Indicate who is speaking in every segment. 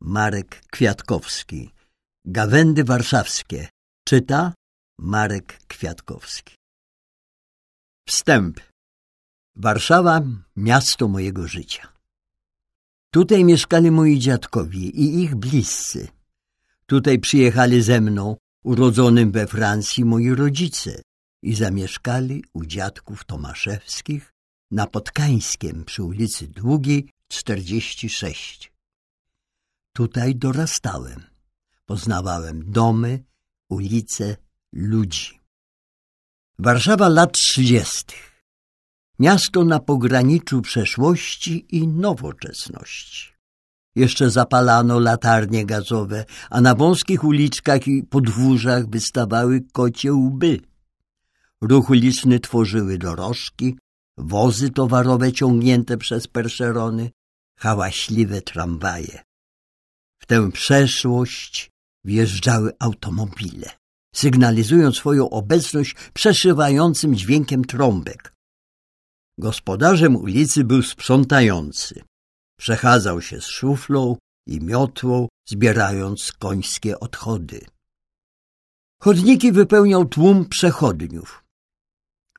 Speaker 1: Marek Kwiatkowski. Gawędy warszawskie. Czyta Marek Kwiatkowski. Wstęp. Warszawa, miasto mojego życia. Tutaj mieszkali moi dziadkowie i ich bliscy. Tutaj przyjechali ze mną, urodzonym we Francji, moi rodzice i zamieszkali u dziadków Tomaszewskich na Podkańskiem przy ulicy Długiej 46. Tutaj dorastałem. Poznawałem domy, ulice, ludzi. Warszawa lat trzydziestych. Miasto na pograniczu przeszłości i nowoczesności. Jeszcze zapalano latarnie gazowe, a na wąskich uliczkach i podwórzach wystawały kocie łby. Ruch uliczny tworzyły dorożki, wozy towarowe ciągnięte przez perszerony, hałaśliwe tramwaje. Tę przeszłość wjeżdżały automobile, sygnalizując swoją obecność przeszywającym dźwiękiem trąbek. Gospodarzem ulicy był sprzątający. Przechadzał się z szuflą i miotłą, zbierając końskie odchody. Chodniki wypełniał tłum przechodniów,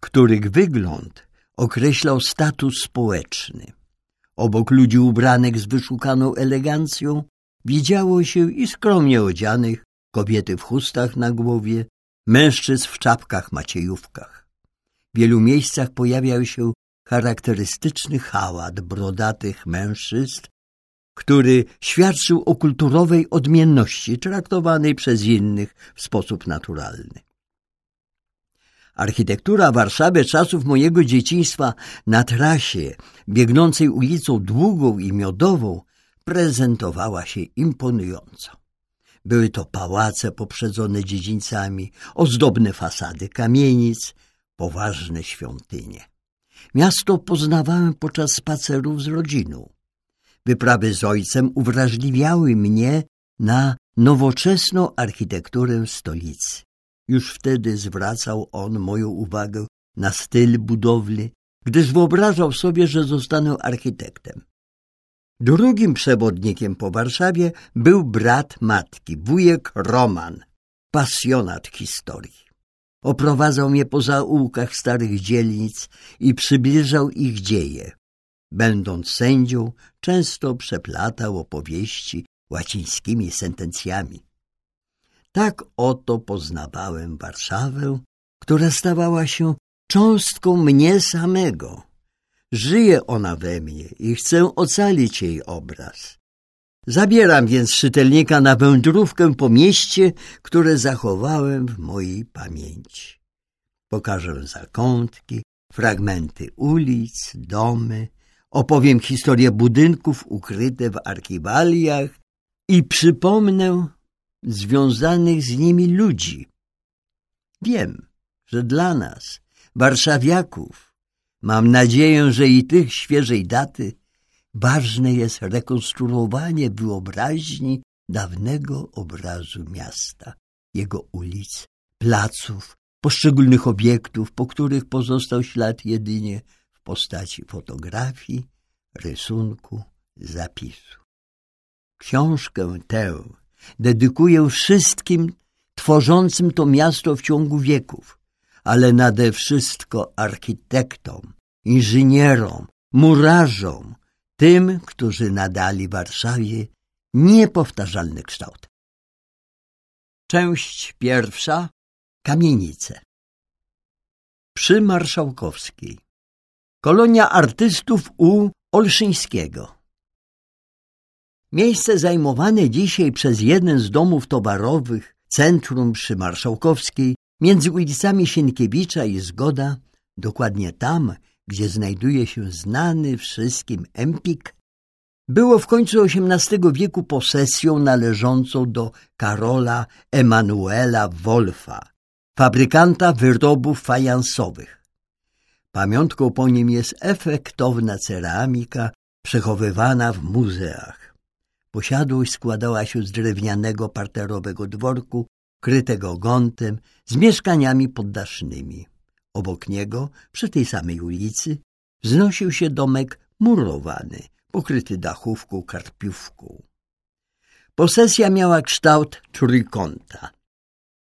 Speaker 1: których wygląd określał status społeczny. Obok ludzi ubranych z wyszukaną elegancją widziało się i skromnie odzianych, kobiety w chustach na głowie, mężczyzn w czapkach maciejówkach. W wielu miejscach pojawiał się charakterystyczny hałat brodatych mężczyzn, który świadczył o kulturowej odmienności traktowanej przez innych w sposób naturalny. Architektura Warszawy czasów mojego dzieciństwa na trasie biegnącej ulicą Długą i Miodową prezentowała się imponująco. Były to pałace poprzedzone dziedzińcami, ozdobne fasady kamienic, poważne świątynie. Miasto poznawałem podczas spacerów z rodziną. Wyprawy z ojcem uwrażliwiały mnie na nowoczesną architekturę stolicy. Już wtedy zwracał on moją uwagę na styl budowli, gdyż wyobrażał sobie, że zostanę architektem. Drugim przewodnikiem po Warszawie był brat matki, wujek Roman, pasjonat historii. Oprowadzał mnie po zaułkach starych dzielnic i przybliżał ich dzieje. Będąc sędzią, często przeplatał opowieści łacińskimi sentencjami. Tak oto poznawałem Warszawę, która stawała się cząstką mnie samego. Żyje ona we mnie i chcę ocalić jej obraz. Zabieram więc czytelnika na wędrówkę po mieście, które zachowałem w mojej pamięci. Pokażę zakątki, fragmenty ulic, domy, opowiem historię budynków ukryte w archiwaliach i przypomnę związanych z nimi ludzi. Wiem, że dla nas, warszawiaków, mam nadzieję, że i tych świeżej daty, ważne jest rekonstruowanie wyobraźni dawnego obrazu miasta, jego ulic, placów, poszczególnych obiektów, po których pozostał ślad jedynie w postaci fotografii, rysunku, zapisu. Książkę tę dedykuję wszystkim tworzącym to miasto w ciągu wieków, ale nade wszystko architektom, inżynierom, murarzom, tym, którzy nadali Warszawie niepowtarzalny kształt. Część pierwsza. Kamienice. Przy Marszałkowskiej. Kolonia artystów u Olszyńskiego. Miejsce zajmowane dzisiaj przez jeden z domów towarowych, centrum przy Marszałkowskiej, między ulicami Sienkiewicza i Zgoda, dokładnie tam, gdzie znajduje się znany wszystkim Empik, było w końcu XVIII wieku posesją należącą do Karola Emanuela Wolfa, fabrykanta wyrobów fajansowych. Pamiątką po nim jest efektowna ceramika przechowywana w muzeach. Posiadłość składała się z drewnianego parterowego dworku, krytego gątem, z mieszkaniami poddasznymi. Obok niego, przy tej samej ulicy, wznosił się domek murowany, pokryty dachówką karpiówką. Posesja miała kształt trójkąta.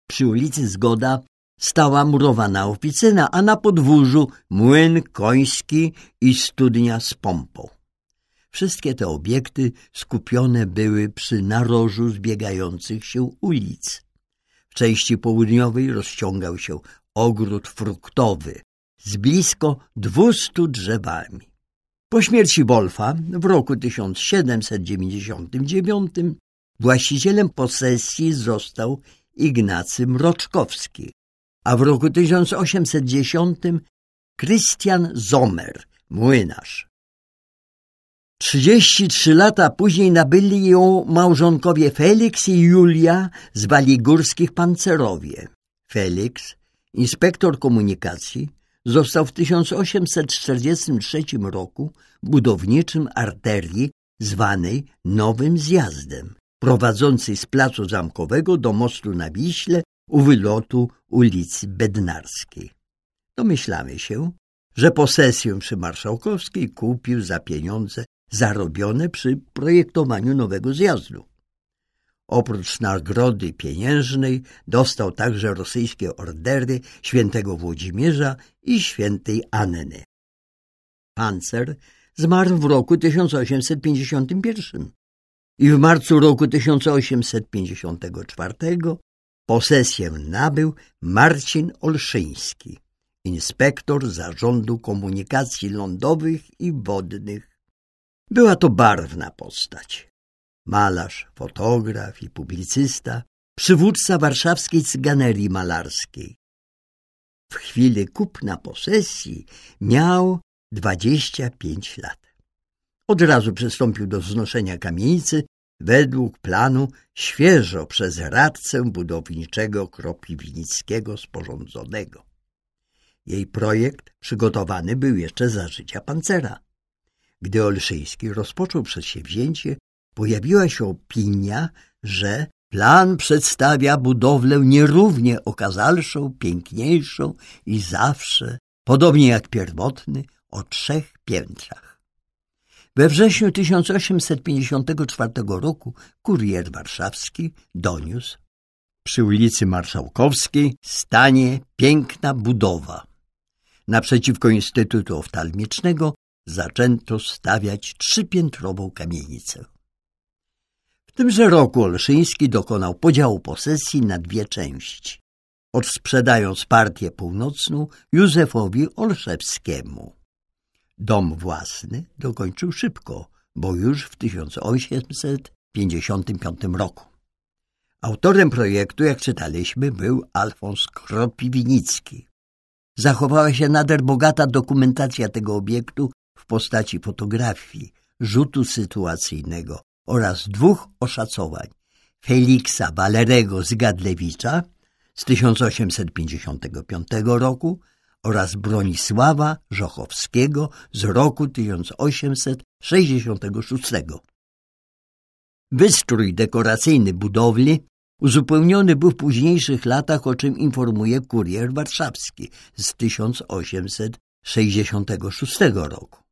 Speaker 1: Przy ulicy Zgoda stała murowana oficyna, a na podwórzu młyn koński i studnia z pompą. Wszystkie te obiekty skupione były przy narożu zbiegających się ulic. W części południowej rozciągał się ogród fruktowy z blisko dwustu drzewami. Po śmierci Wolfa w roku 1799 właścicielem posesji został Ignacy Mroczkowski, a w roku 1810 Krystian Zomer, młynarz. 33 lata później nabyli ją małżonkowie Felix i Julia z Waligórskich Pancerowie. Felix, inspektor komunikacji, został w 1843 roku budowniczym arterii zwanej Nowym Zjazdem, prowadzącej z Placu Zamkowego do mostu na Wiśle u wylotu ulicy Bednarskiej. Domyślamy się, że posesję przy Marszałkowskiej kupił za pieniądze zarobione przy projektowaniu nowego zjazdu. Oprócz nagrody pieniężnej dostał także rosyjskie ordery świętego Włodzimierza i świętej Anny. Pancer zmarł w roku 1851 i w marcu roku 1854 posesję nabył Marcin Olszyński, inspektor Zarządu Komunikacji Lądowych i Wodnych. Była to barwna postać. Malarz, fotograf i publicysta, przywódca warszawskiej cyganerii malarskiej. W chwili kupna posesji miał dwadzieścia pięć lat. Od razu przystąpił do wznoszenia kamienicy według planu świeżo przez radcę budowniczego Kropiwnickiego sporządzonego. Jej projekt przygotowany był jeszcze za życia pancera. Gdy Olszyński rozpoczął przedsięwzięcie, pojawiła się opinia, że plan przedstawia budowlę nierównie okazalszą, piękniejszą i zawsze, podobnie jak pierwotny, o trzech piętrach. We wrześniu 1854 roku kurier warszawski doniósł przy ulicy Marszałkowskiej stanie piękna budowa. Naprzeciwko Instytutu Oftalmicznego zaczęto stawiać trzypiętrową kamienicę. W tymże roku Olszyński dokonał podziału posesji na dwie części, odsprzedając partię północną Józefowi Olszewskiemu. Dom własny dokończył szybko, bo już w 1855 roku. Autorem projektu, jak czytaliśmy, był Alfons Kropiwnicki. Zachowała się nader bogata dokumentacja tego obiektu w postaci fotografii, rzutu sytuacyjnego oraz dwóch oszacowań Feliksa Walerego Zgadlewicza z 1855 roku oraz Bronisława Żochowskiego z roku 1866. Wystrój dekoracyjny budowli uzupełniony był w późniejszych latach, o czym informuje kurier warszawski z 1866 roku.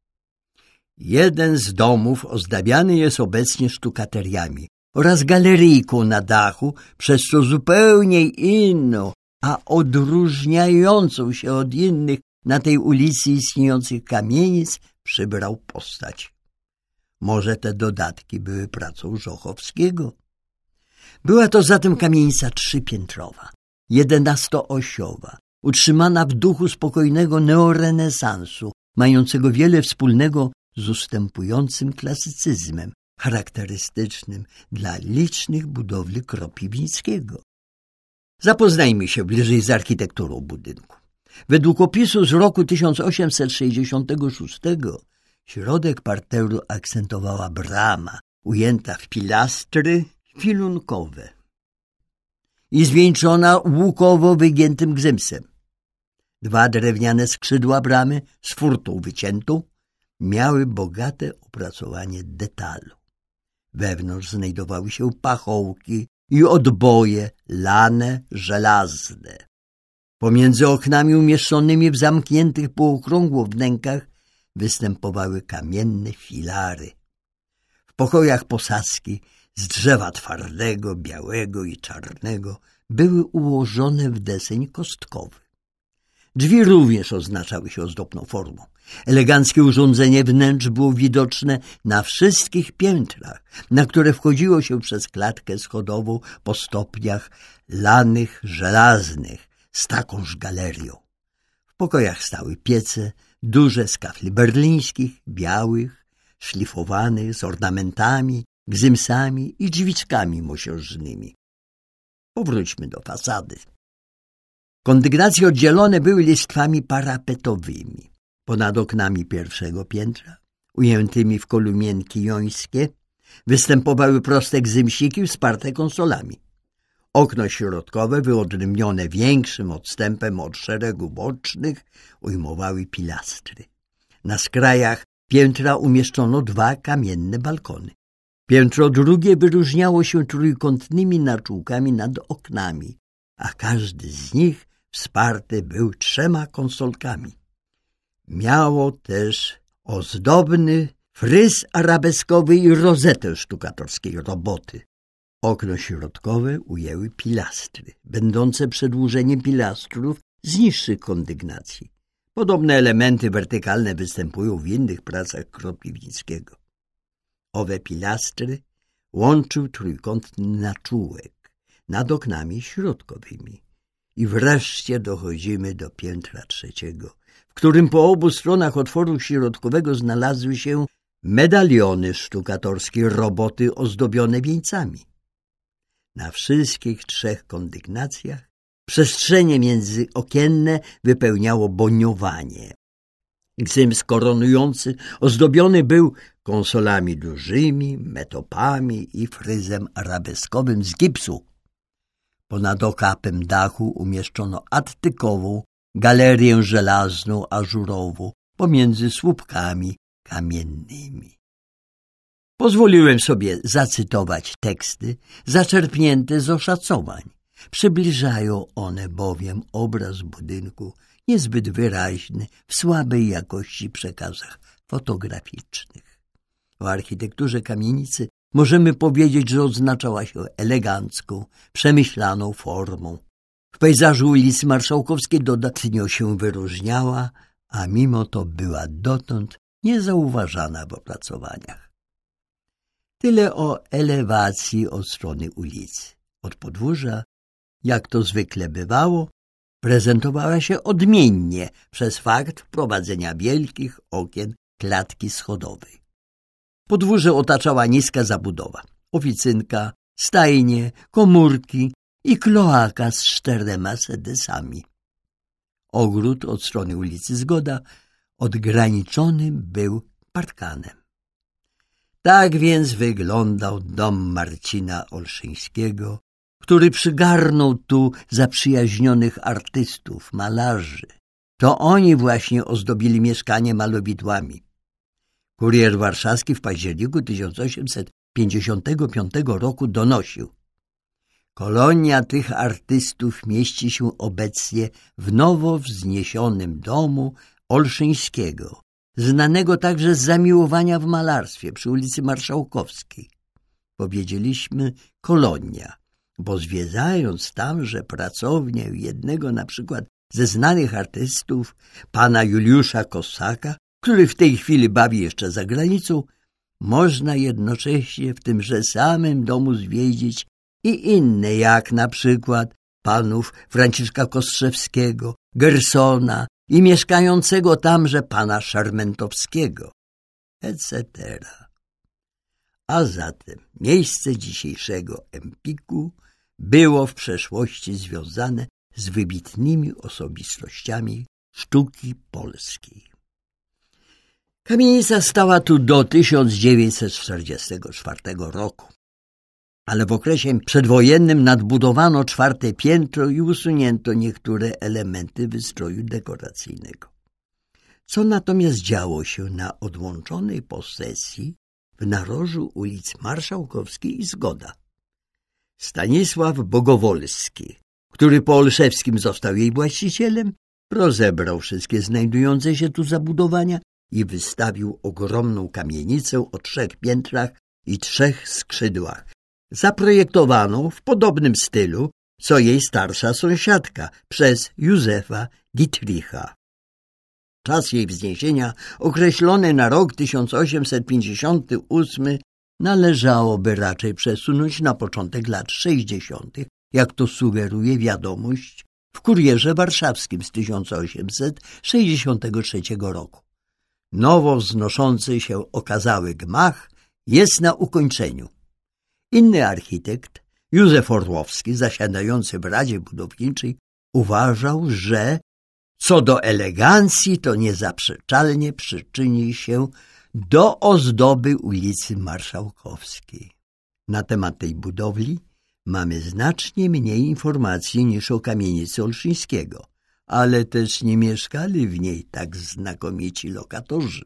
Speaker 1: Jeden z domów ozdabiany jest obecnie sztukateriami oraz galeryjką na dachu, przez co zupełnie inną, a odróżniającą się od innych na tej ulicy istniejących kamienic przybrał postać. Może te dodatki były pracą Żochowskiego? Była to zatem kamienica trzypiętrowa, jedenastoosiowa, utrzymana w duchu spokojnego neorenesansu, mającego wiele wspólnego z ustępującym klasycyzmem, charakterystycznym dla licznych budowli Kropiwnickiego. Zapoznajmy się bliżej z architekturą budynku. Według opisu z roku 1866 środek parteru akcentowała brama, ujęta w pilastry filunkowe i zwieńczona łukowo wygiętym gzymsem. Dwa drewniane skrzydła bramy z furtą wyciętą miały bogate opracowanie detalu. Wewnątrz znajdowały się pachołki i odboje lane, żelazne. Pomiędzy oknami umieszczonymi w zamkniętych półokrągło wnękach występowały kamienne filary. W pokojach posadzki z drzewa twardego, białego i czarnego były ułożone w deseń kostkowy. Drzwi również oznaczały się ozdobną formą. Eleganckie urządzenie wnętrz było widoczne na wszystkich piętrach, na które wchodziło się przez klatkę schodową po stopniach lanych żelaznych z takąż galerią. W pokojach stały piece, duże z kafli berlińskich, białych, szlifowanych, z ornamentami, gzymsami i drzwiczkami mosiężnymi. Powróćmy do fasady. Kondygnacje oddzielone były listwami parapetowymi. Ponad oknami pierwszego piętra, ujętymi w kolumienki jońskie, występowały proste gzymsiki wsparte konsolami. Okno środkowe, wyodrębnione większym odstępem od szeregu bocznych, ujmowały pilastry. Na skrajach piętra umieszczono dwa kamienne balkony. Piętro drugie wyróżniało się trójkątnymi naczółkami nad oknami, a każdy z nich wsparty był trzema konsolkami. Miało też ozdobny fryz arabeskowy i rozetę sztukatorskiej roboty. Okno środkowe ujęły pilastry, będące przedłużeniem pilastrów z niższych kondygnacji. Podobne elementy wertykalne występują w innych pracach Kropiwnickiego. Owe pilastry łączył trójkątny naczółek nad oknami środkowymi. I wreszcie dochodzimy do piętra trzeciego, którym po obu stronach otworu środkowego znalazły się medaliony sztukatorskiej roboty ozdobione wieńcami. Na wszystkich trzech kondygnacjach przestrzenie międzyokienne wypełniało boniowanie. Gzyms koronujący ozdobiony był konsolami dużymi, metopami i fryzem arabeskowym z gipsu. Ponad okapem dachu umieszczono attykową galerię żelazną, ażurową, pomiędzy słupkami kamiennymi. Pozwoliłem sobie zacytować teksty zaczerpnięte z oszacowań. Przybliżają one bowiem obraz budynku niezbyt wyraźny w słabej jakości przekazach fotograficznych. O architekturze kamienicy możemy powiedzieć, że odznaczała się elegancką, przemyślaną formą. W pejzażu ulicy Marszałkowskiej dodatnio się wyróżniała, a mimo to była dotąd niezauważana w opracowaniach. Tyle o elewacji od strony ulicy. Od podwórza, jak to zwykle bywało, prezentowała się odmiennie przez fakt wprowadzenia wielkich okien klatki schodowej. Podwórze otaczała niska zabudowa, oficynka, stajnie, komórki i kloaka z czterema sedesami. Ogród od strony ulicy Zgoda odgraniczony był parkanem. Tak więc wyglądał dom Marcina Olszyńskiego, który przygarnął tu zaprzyjaźnionych artystów, malarzy. To oni właśnie ozdobili mieszkanie malowidłami. Kurier warszawski w październiku 1855 roku donosił Kolonia tych artystów mieści się obecnie w nowo wzniesionym domu Olszyńskiego, znanego także z zamiłowania w malarstwie przy ulicy Marszałkowskiej. Powiedzieliśmy kolonia, bo zwiedzając tamże pracownię jednego na przykład ze znanych artystów, pana Juliusza Kosaka, który w tej chwili bawi jeszcze za granicą, można jednocześnie w tymże samym domu zwiedzić i inne, jak na przykład panów Franciszka Kostrzewskiego, Gersona i mieszkającego tamże pana Szarmentowskiego, etc. A zatem miejsce dzisiejszego Empiku było w przeszłości związane z wybitnymi osobistościami sztuki polskiej. Kamienica stała tu do 1944 roku, ale w okresie przedwojennym nadbudowano czwarte piętro i usunięto niektóre elementy wystroju dekoracyjnego. Co natomiast działo się na odłączonej posesji w narożu ulic Marszałkowskiej i Zgoda? Stanisław Bogowolski, który po Olszewskim został jej właścicielem, rozebrał wszystkie znajdujące się tu zabudowania i wystawił ogromną kamienicę o trzech piętrach i trzech skrzydłach, zaprojektowaną w podobnym stylu co jej starsza sąsiadka przez Józefa Dietricha. Czas jej wzniesienia, określony na rok 1858, należałoby raczej przesunąć na początek lat 60., jak to sugeruje wiadomość w Kurierze Warszawskim z 1863 roku. Nowo wznoszący się okazały gmach jest na ukończeniu. Inny architekt, Józef Orłowski, zasiadający w Radzie Budowniczej, uważał, że co do elegancji, to niezaprzeczalnie przyczyni się do ozdoby ulicy Marszałkowskiej. Na temat tej budowli mamy znacznie mniej informacji niż o kamienicy Olszyńskiego, ale też nie mieszkali w niej tak znakomici lokatorzy.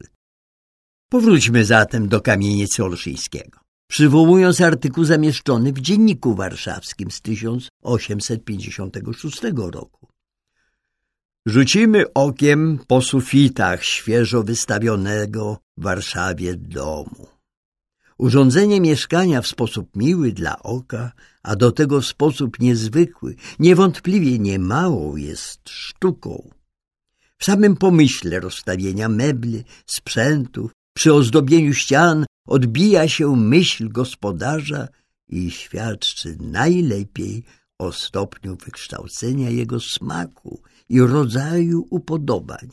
Speaker 1: Powróćmy zatem do kamienicy Olszyńskiego. Przywołując artykuł zamieszczony w Dzienniku Warszawskim z 1856 roku. Rzucimy okiem po sufitach świeżo wystawionego w Warszawie domu. Urządzenie mieszkania w sposób miły dla oka, a do tego w sposób niezwykły, niewątpliwie niemałą jest sztuką. W samym pomyśle rozstawienia mebli, sprzętów, przy ozdobieniu ścian odbija się myśl gospodarza i świadczy najlepiej o stopniu wykształcenia jego smaku i rodzaju upodobań.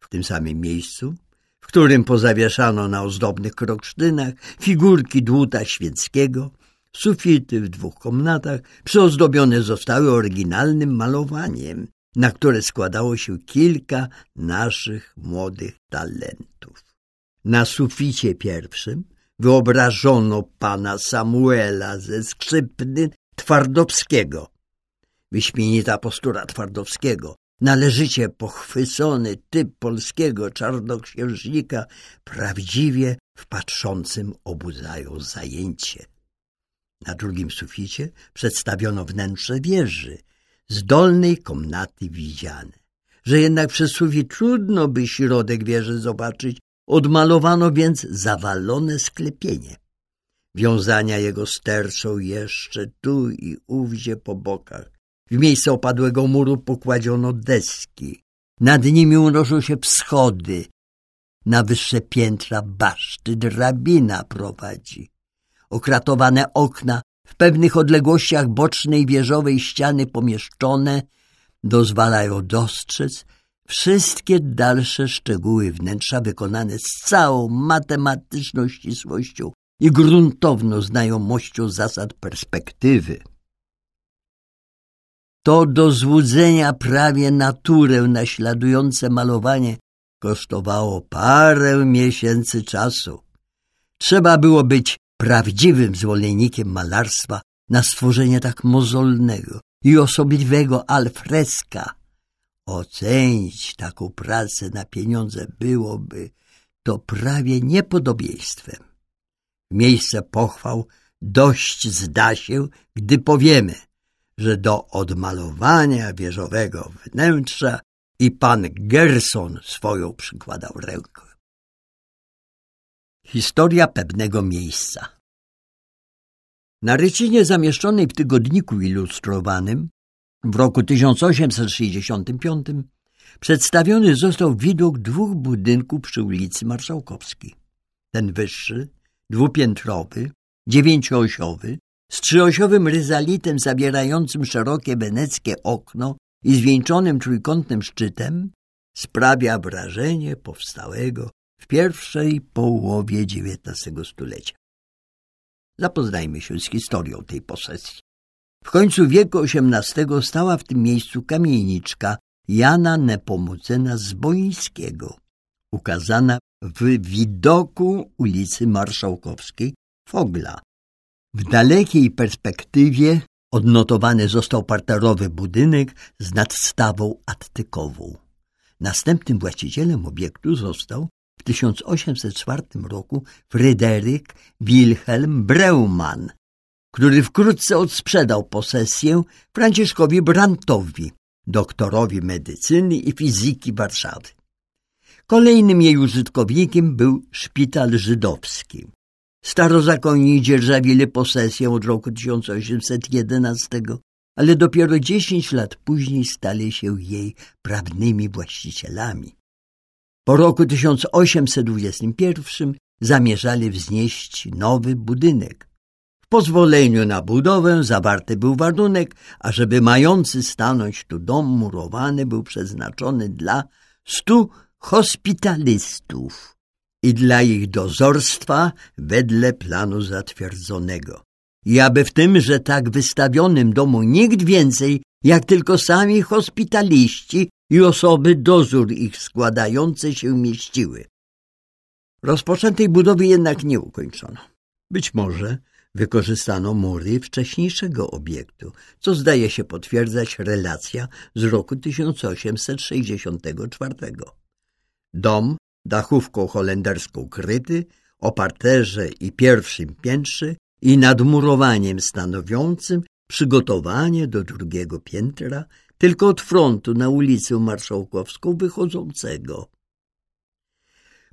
Speaker 1: W tym samym miejscu w którym pozawieszano na ozdobnych kroksztynach figurki dłuta świeckiego, sufity w dwóch komnatach przyozdobione zostały oryginalnym malowaniem, na które składało się kilka naszych młodych talentów. Na suficie pierwszym wyobrażono pana Samuela ze skrzypny Twardowskiego. Wyśmienita postura Twardowskiego, należycie pochwycony typ polskiego czarnoksiężnika prawdziwie w patrzącym obudzają zajęcie. Na drugim suficie przedstawiono wnętrze wieży, z dolnej komnaty widziane. Że jednak przez sufit trudno by środek wieży zobaczyć, odmalowano więc zawalone sklepienie. Wiązania jego sterczą jeszcze tu i ówdzie po bokach, w miejsce opadłego muru pokładziono deski. Nad nimi unoszą się wschody. Na wyższe piętra baszty drabina prowadzi. Okratowane okna w pewnych odległościach bocznej wieżowej ściany pomieszczone dozwalają dostrzec wszystkie dalsze szczegóły wnętrza wykonane z całą matematyczną ścisłością i gruntowną znajomością zasad perspektywy. To do złudzenia prawie naturę naśladujące malowanie kosztowało parę miesięcy czasu. Trzeba było być prawdziwym zwolennikiem malarstwa na stworzenie tak mozolnego i osobliwego alfreska. Ocenić taką pracę na pieniądze byłoby to prawie niepodobieństwem. Miejsce pochwał dość zda się, gdy powiemy – że do odmalowania wieżowego wnętrza i pan Gerson swoją przykładał rękę. Historia pewnego miejsca Na rycinie zamieszczonej w tygodniku ilustrowanym w roku 1865 przedstawiony został widok dwóch budynków przy ulicy Marszałkowskiej. Ten wyższy, dwupiętrowy, dziewięcioosiowy, z trzyosiowym ryzalitem zawierającym szerokie weneckie okno i zwieńczonym trójkątnym szczytem sprawia wrażenie powstałego w pierwszej połowie XIX stulecia. Zapoznajmy się z historią tej posesji. W końcu wieku XVIII stała w tym miejscu kamieniczka Jana Nepomucena Zboińskiego, ukazana w widoku ulicy Marszałkowskiej Fogla, w dalekiej perspektywie odnotowany został parterowy budynek z nadstawą attykową. Następnym właścicielem obiektu został w 1804 roku Fryderyk Wilhelm Breumann, który wkrótce odsprzedał posesję Franciszkowi Brantowi, doktorowi medycyny i fizyki Warszawy. Kolejnym jej użytkownikiem był szpital żydowski. Starozakonni dzierżawili posesję od roku 1811, ale dopiero dziesięć lat później stali się jej prawnymi właścicielami. Po roku 1821 zamierzali wznieść nowy budynek. Pozwoleniu na budowę zawarty był warunek, ażeby mający stanąć tu dom murowany był przeznaczony dla stu hospitalistów i dla ich dozorstwa wedle planu zatwierdzonego. I aby w tym, że tak wystawionym domu nikt więcej, jak tylko sami hospitaliści i osoby dozór ich składające się mieściły. Rozpoczętej budowy jednak nie ukończono. Być może wykorzystano mury wcześniejszego obiektu, co zdaje się potwierdzać relacja z roku 1864. Dom, dachówką holenderską kryty, o parterze i pierwszym piętrze i nadmurowaniem stanowiącym przygotowanie do drugiego piętra, tylko od frontu na ulicę Marszałkowską wychodzącego.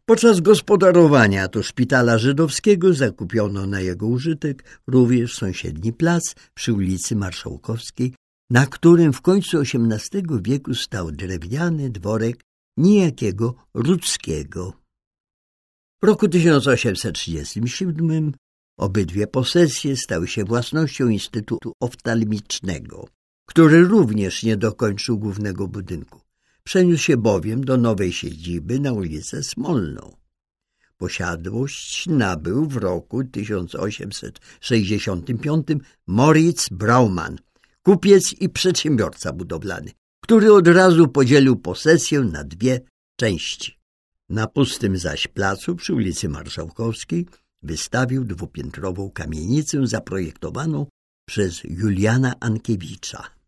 Speaker 1: Podczas gospodarowania tu szpitala żydowskiego zakupiono na jego użytek również sąsiedni plac przy ulicy Marszałkowskiej, na którym w końcu XVIII wieku stał drewniany dworek niejakiego Rudzkiego. W roku 1837 obydwie posesje stały się własnością Instytutu Oftalmicznego, który również nie dokończył głównego budynku. Przeniósł się bowiem do nowej siedziby na ulicę Smolną. Posiadłość nabył w roku 1865 Moritz Brauman, kupiec i przedsiębiorca budowlany, który od razu podzielił posesję na dwie części. Na pustym zaś placu przy ulicy Marszałkowskiej wystawił dwupiętrową kamienicę zaprojektowaną przez Juliana Ankiewicza.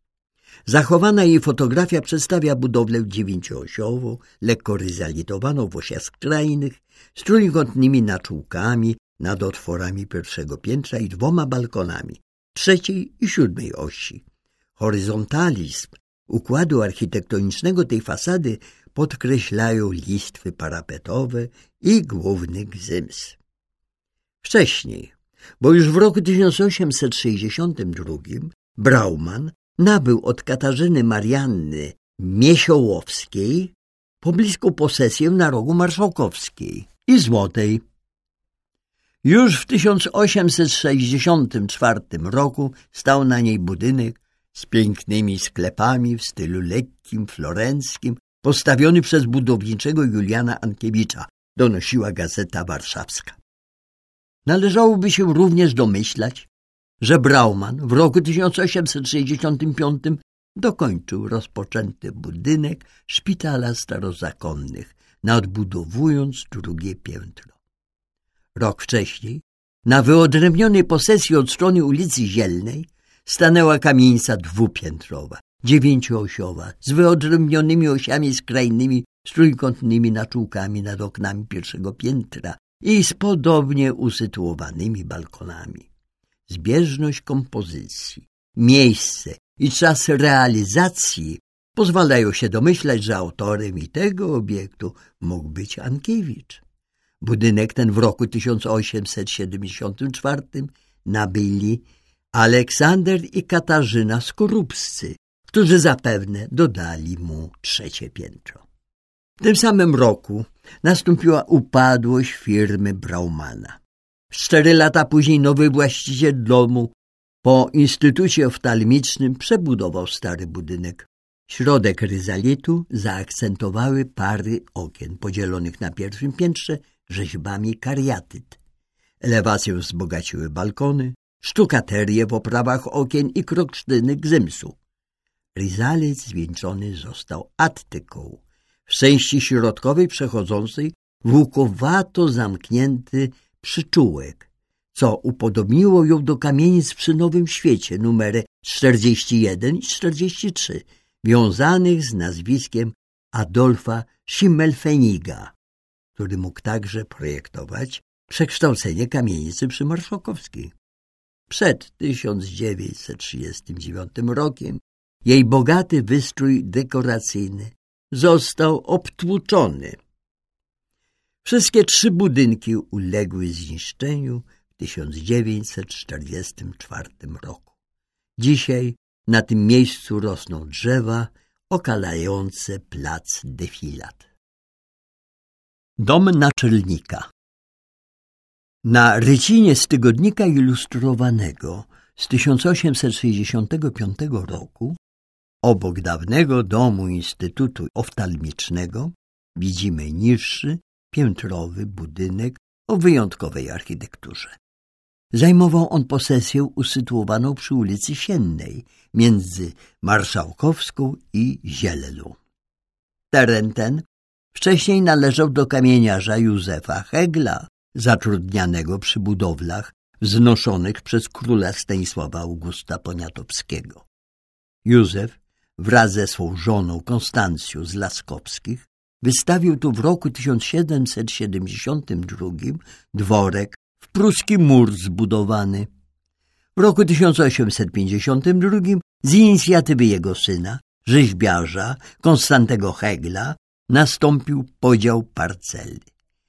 Speaker 1: Zachowana jej fotografia przedstawia budowlę dziewięcioosiową, lekko ryzalitowaną w osiach skrajnych, z trójkątnymi naczółkami nad otworami pierwszego piętra i dwoma balkonami, trzeciej i siódmej osi. Horyzontalizm układu architektonicznego tej fasady podkreślają listwy parapetowe i główny gzyms. Wcześniej, bo już w roku 1862 Brauman nabył od Katarzyny Marianny Miesiołowskiej pobliską posesję na rogu Marszałkowskiej i Złotej. Już w 1864 roku stał na niej budynek z pięknymi sklepami w stylu lekkim, florenckim, postawiony przez budowniczego Juliana Ankiewicza, donosiła Gazeta Warszawska. Należałoby się również domyślać, że Brauman w roku 1865 dokończył rozpoczęty budynek szpitala starozakonnych, nadbudowując drugie piętro. Rok wcześniej, na wyodrębnionej posesji od strony ulicy Zielnej, stanęła kamienica dwupiętrowa, dziewięcioosiowa, z wyodrębnionymi osiami skrajnymi, z trójkątnymi naczółkami nad oknami pierwszego piętra i z podobnie usytuowanymi balkonami zbieżność kompozycji, miejsce i czas realizacji pozwalają się domyślać, że autorem i tego obiektu mógł być Ankiewicz. Budynek ten w roku 1874 nabyli Aleksander i Katarzyna Skorupscy, którzy zapewne dodali mu trzecie piętro. W tym samym roku nastąpiła upadłość firmy Braumana. Cztery lata później nowy właściciel domu po Instytucie Oftalmicznym przebudował stary budynek. Środek ryzalitu zaakcentowały pary okien podzielonych na pierwszym piętrze rzeźbami kariatyt. Elewację wzbogaciły balkony, sztukaterię w oprawach okien i kroksztyny gzymsu. Rizalic zwieńczony został attyką, w części środkowej przechodzącej w łukowato zamknięty przyczółek, co upodobniło ją do kamienic przy Nowym Świecie numery 41 i 43, wiązanych z nazwiskiem Adolfa Schimmelfeniga, który mógł także projektować przekształcenie kamienicy przy Marszałkowskiej. Przed 1939 rokiem jej bogaty wystrój dekoracyjny został obtłuczony Wszystkie trzy budynki uległy zniszczeniu w 1944 roku. Dzisiaj na tym miejscu rosną drzewa okalające plac defilat. Dom naczelnika Na rycinie z tygodnika ilustrowanego z 1865 roku obok dawnego domu Instytutu Oftalmicznego widzimy niższy, piętrowy budynek o wyjątkowej architekturze. Zajmował on posesję usytuowaną przy ulicy Siennej, między Marszałkowską i Zielelu. Teren ten wcześniej należał do kamieniarza Józefa Hegla, zatrudnianego przy budowlach wznoszonych przez króla Stanisława Augusta Poniatowskiego. Józef wraz ze swą żoną Konstancją z Laskowskich wystawił tu w roku 1772 dworek w pruski mur zbudowany. W roku 1852 z inicjatywy jego syna, rzeźbiarza Konstantego Hegla, nastąpił podział parceli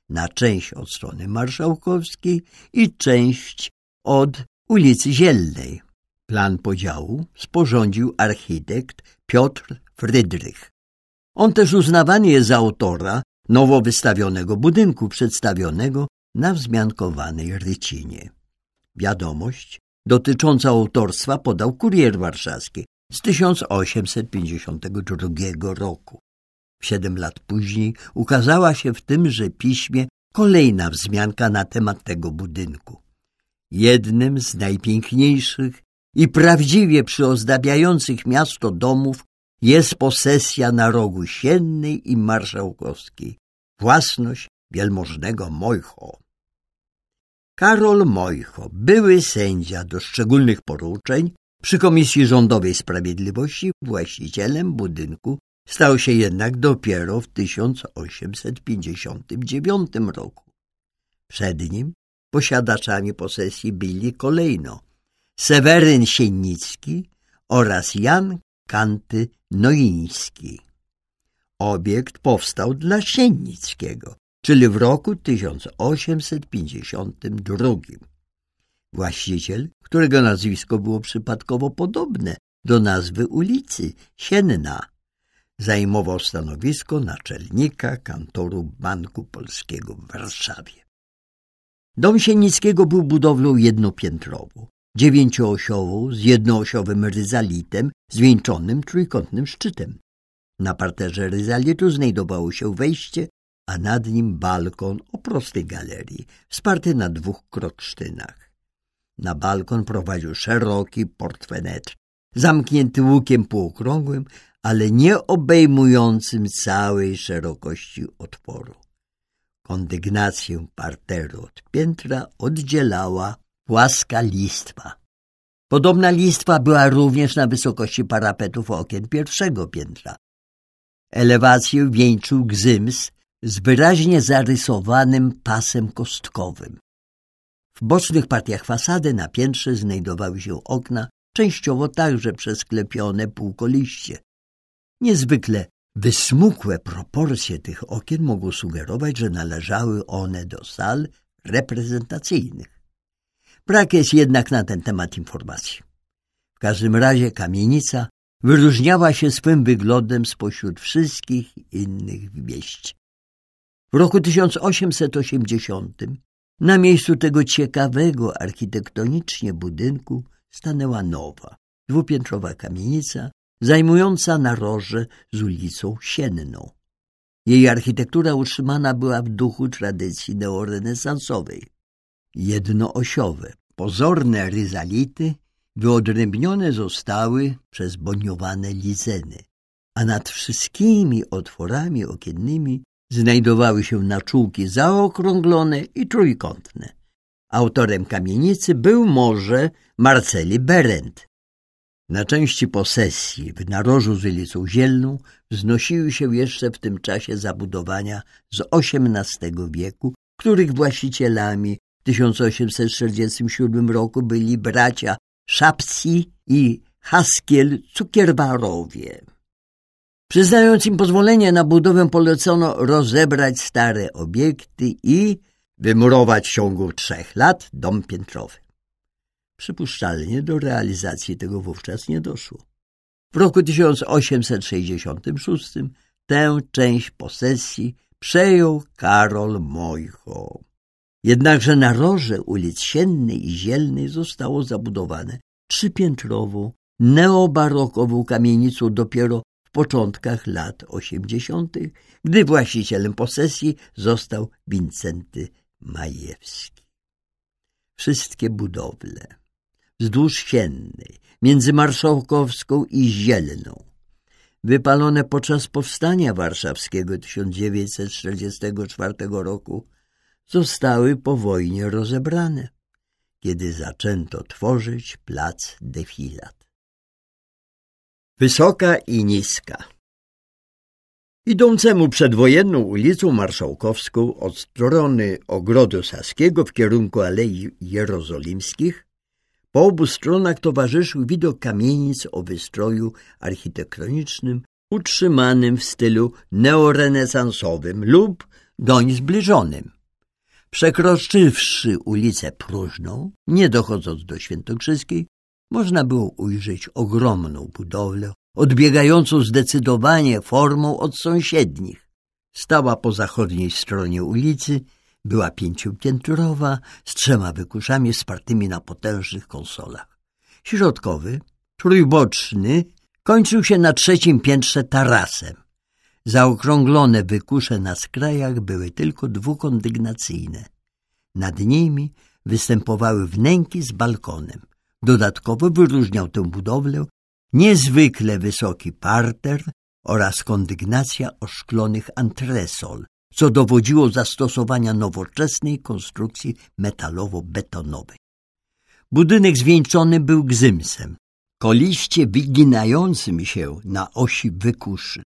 Speaker 1: na część od strony marszałkowskiej i część od ulicy Zielnej. Plan podziału sporządził architekt Piotr Frydrych. On też uznawany jest za autora nowo wystawionego budynku przedstawionego na wzmiankowanej rycinie. Wiadomość dotycząca autorstwa podał kurier warszawski z 1852 roku. Siedem lat później ukazała się w tymże piśmie kolejna wzmianka na temat tego budynku. Jednym z najpiękniejszych i prawdziwie przyozdabiających miasto domów jest posesja na rogu Siennej i Marszałkowskiej, własność wielmożnego Mojcho. Karol Mojcho, były sędzia do szczególnych poruczeń przy Komisji Rządowej Sprawiedliwości, właścicielem budynku stał się jednak dopiero w 1859 roku. Przed nim posiadaczami posesji byli kolejno Seweryn Siennicki oraz Jan Kanty Noiński. Obiekt powstał dla Siennickiego, czyli w roku 1852. Właściciel, którego nazwisko było przypadkowo podobne do nazwy ulicy Sienna, zajmował stanowisko naczelnika kantoru Banku Polskiego w Warszawie. Dom Sienickiego był budowlą jednopiętrową, dziewięcioosiową z jednoosiowym ryzalitem zwieńczonym trójkątnym szczytem. Na parterze ryzalitu znajdowało się wejście, a nad nim balkon o prostej galerii, wsparty na dwóch kroksztynach. Na balkon prowadził szeroki portfenetr, zamknięty łukiem półokrągłym, ale nie obejmującym całej szerokości otworu. Kondygnację parteru od piętra oddzielała płaska listwa. Podobna listwa była również na wysokości parapetów okien pierwszego piętra. Elewację wieńczył gzyms z wyraźnie zarysowanym pasem kostkowym. W bocznych partiach fasady na piętrze znajdowały się okna, częściowo także przesklepione półkoliście. Niezwykle wysmukłe proporcje tych okien mogą sugerować, że należały one do sal reprezentacyjnych. Brak jest jednak na ten temat informacji. W każdym razie kamienica wyróżniała się swym wyglądem spośród wszystkich innych w mieście. W roku 1880 na miejscu tego ciekawego architektonicznie budynku stanęła nowa, dwupiętrowa kamienica zajmująca naroże z ulicą Sienną. Jej architektura utrzymana była w duchu tradycji neorenesansowej. Jednoosiowe, pozorne ryzality wyodrębnione zostały przez boniowane lizeny, a nad wszystkimi otworami okiennymi znajdowały się naczółki zaokrąglone i trójkątne. Autorem kamienicy był może Marceli Berendt. Na części posesji w narożu z ulicą Zielną wznosiły się jeszcze w tym czasie zabudowania z XVIII wieku, których właścicielami 1847 roku byli bracia Szapsi i Haskiel Cukierwarowie. Przyznając im pozwolenie na budowę, polecono rozebrać stare obiekty i wymurować w ciągu trzech lat dom piętrowy. Przypuszczalnie do realizacji tego wówczas nie doszło. W roku 1866 tę część posesji przejął Karol Mojcho. Jednakże na roże ulic Siennej i Zielnej zostało zabudowane trzypiętrową, neobarokową kamienicą dopiero w początkach lat osiemdziesiątych, gdy właścicielem posesji został Wincenty Majewski. Wszystkie budowle wzdłuż Siennej, między Marszałkowską i Zielną, wypalone podczas powstania warszawskiego 1944 roku, zostały po wojnie rozebrane, kiedy zaczęto tworzyć plac defilat. Wysoka i niska Idącemu przedwojenną ulicą Marszałkowską od strony Ogrodu Saskiego w kierunku Alei Jerozolimskich po obu stronach towarzyszył widok kamienic o wystroju architektonicznym utrzymanym w stylu neorenesansowym lub doń zbliżonym. Przekroczywszy ulicę Próżną, nie dochodząc do Świętokrzyskiej, można było ujrzeć ogromną budowlę, odbiegającą zdecydowanie formą od sąsiednich. Stała po zachodniej stronie ulicy, była pięciopiętrowa, z trzema wykuszami spartymi na potężnych konsolach. Środkowy, trójboczny, kończył się na trzecim piętrze tarasem. Zaokrąglone wykusze na skrajach były tylko dwukondygnacyjne. Nad nimi występowały wnęki z balkonem. Dodatkowo wyróżniał tę budowlę niezwykle wysoki parter oraz kondygnacja oszklonych antresol, co dowodziło zastosowania nowoczesnej konstrukcji metalowo-betonowej. Budynek zwieńczony był gzymsem, koliście wyginającym się na osi wykuszy.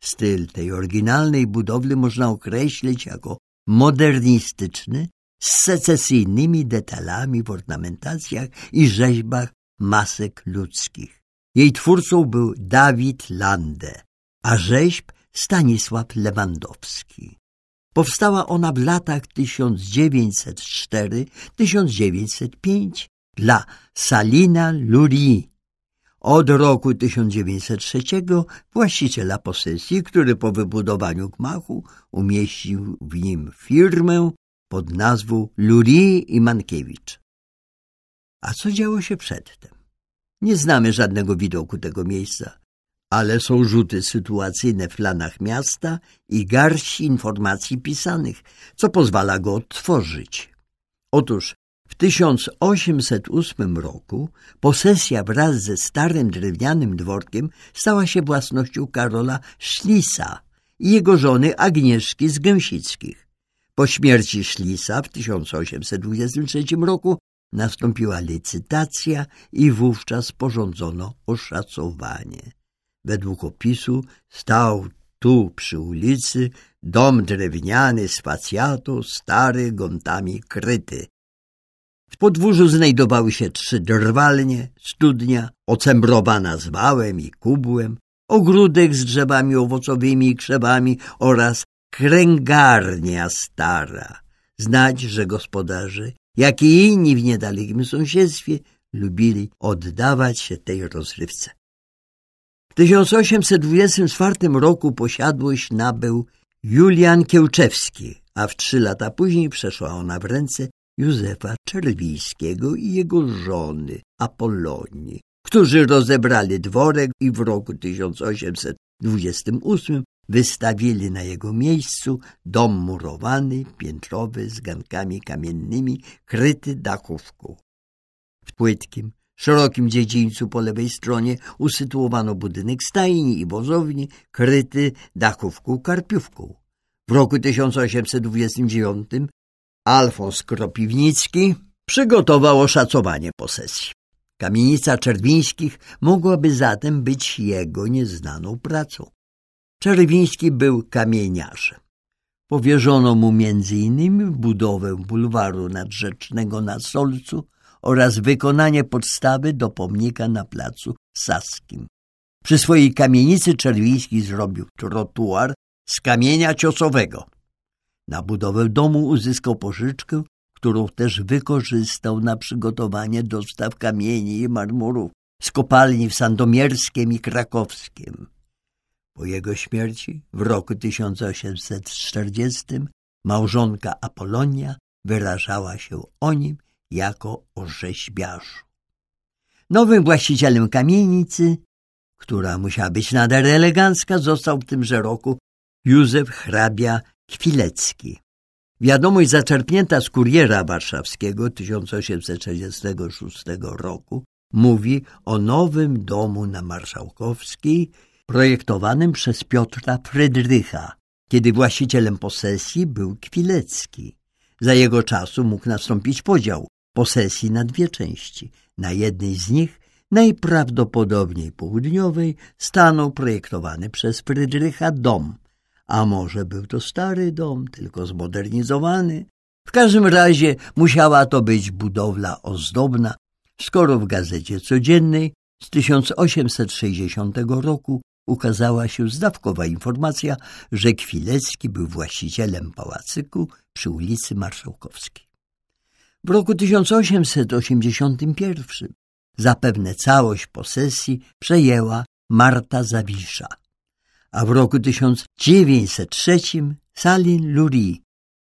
Speaker 1: Styl tej oryginalnej budowli można określić jako modernistyczny, z secesyjnymi detalami w ornamentacjach i rzeźbach masek ludzkich. Jej twórcą był Dawid Lande, a rzeźb Stanisław Lewandowski. Powstała ona w latach 1904-1905 dla Salina Lurie, od roku 1903 właściciela posesji, który po wybudowaniu gmachu umieścił w nim firmę pod nazwą Lurie i Mankiewicz. A co działo się przedtem? Nie znamy żadnego widoku tego miejsca, ale są rzuty sytuacyjne w planach miasta i garść informacji pisanych, co pozwala go odtworzyć. Otóż w 1808 roku posesja wraz ze starym drewnianym dworkiem stała się własnością Karola Szlisa i jego żony Agnieszki z Gęsickich. Po śmierci Szlisa w 1823 roku nastąpiła licytacja i wówczas sporządzono oszacowanie. Według opisu stał tu przy ulicy dom drewniany z facjatą, stary, gątami kryty. W podwórzu znajdowały się trzy drwalnie, studnia, ocembrowana z wałem i kubłem, ogródek z drzewami owocowymi i krzewami oraz kręgarnia stara. Znać, że gospodarze, jak i inni w niedalekim sąsiedztwie, lubili oddawać się tej rozrywce. W 1824 roku posiadłość nabył Julian Kiełczewski, a w trzy lata później przeszła ona w ręce Józefa Czerwińskiego i jego żony Apolonii, którzy rozebrali dworek i w roku 1828 wystawili na jego miejscu dom murowany, piętrowy, z gankami kamiennymi, kryty dachówką. W płytkim, szerokim dziedzińcu po lewej stronie usytuowano budynek stajni i wozowni, kryty dachówką karpiówką. W roku 1829 Alfons Kropiwnicki przygotował oszacowanie posesji. Kamienica Czerwińskich mogłaby zatem być jego nieznaną pracą. Czerwiński był kamieniarzem. Powierzono mu innymi budowę bulwaru nadrzecznego na Solcu oraz wykonanie podstawy do pomnika na placu Saskim. Przy swojej kamienicy Czerwiński zrobił trotuar z kamienia ciosowego. Na budowę domu uzyskał pożyczkę, którą też wykorzystał na przygotowanie dostaw kamieni i marmurów z kopalni w Sandomierskiem i Krakowskim. Po jego śmierci w roku 1840 małżonka Apolonia wyrażała się o nim jako o rzeźbiarzu. Nowym właścicielem kamienicy, która musiała być nader elegancka, został w tymże roku Józef hrabia Kwilecki. Wiadomość zaczerpnięta z kuriera warszawskiego 1866 roku mówi o nowym domu na Marszałkowskiej projektowanym przez Piotra Frydrycha, kiedy właścicielem posesji był Kwilecki. Za jego czasu mógł nastąpić podział posesji na dwie części. Na jednej z nich, najprawdopodobniej południowej, stanął projektowany przez Frydrycha dom, a może był to stary dom, tylko zmodernizowany. W każdym razie musiała to być budowla ozdobna, skoro w gazecie codziennej z 1860 roku ukazała się zdawkowa informacja, że Kwilecki był właścicielem pałacyku przy ulicy Marszałkowskiej. W roku 1881 zapewne całość posesji przejęła Marta Zawisza, a w roku 1903 Salin Lurie,